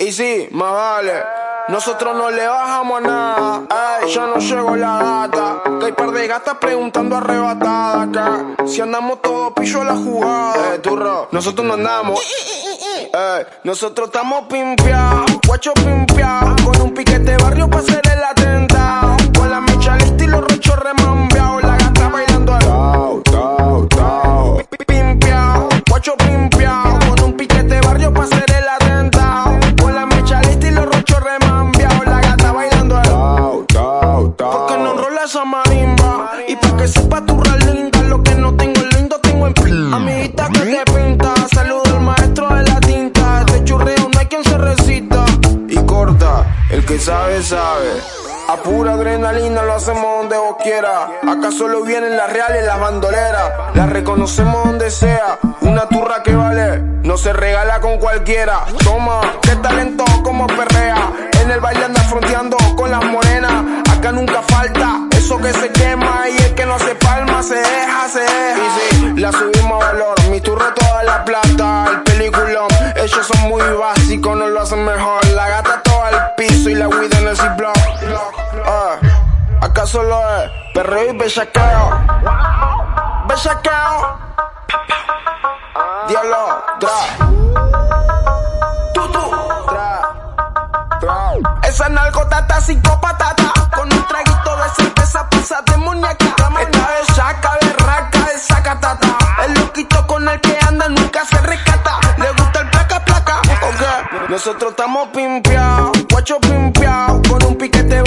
Y sí, más vale. Nosotros no le bajamos a nada. Ey, ya no llegó la data. Que hay par de gatas preguntando arrebatadas acá. Si andamos todos pillo a la jugada. Eh, turro, nosotros no andamos. Ey, nosotros estamos pimpeados, guacho pimpeados. Con un piquete Porque no enrola esa marimba. Y pa' que sepa tu linda. Lo que no tengo lindo tengo en pl- Amiguita que te pinta. Saludo al maestro de la tinta. Este churreo no hay quien se resista. Y corta, el que sabe, sabe. A pura adrenalina lo hacemos donde vos quieras. Acá solo vienen las reales, las bandoleras. Las reconocemos donde sea. Una turra que vale, no se regala con cualquiera. Toma, qué talento falta eso que se quema. Y el que no se palma se deja, se deja. Y sí, la subimos a valor. Mi turra toda la plata. El peliculón, ellos son muy básicos, no lo hacen mejor. La gata toda al piso y la weed en el ziploc. Ah, acá solo es perreo y bellaqueo. Bellaqueo. Diablo, tra. Tutu, tra. Tra. Esa narcotata psicopatata. Con un traguito nosotros estamos pimpeados, guacho pimpeados. Con un piquete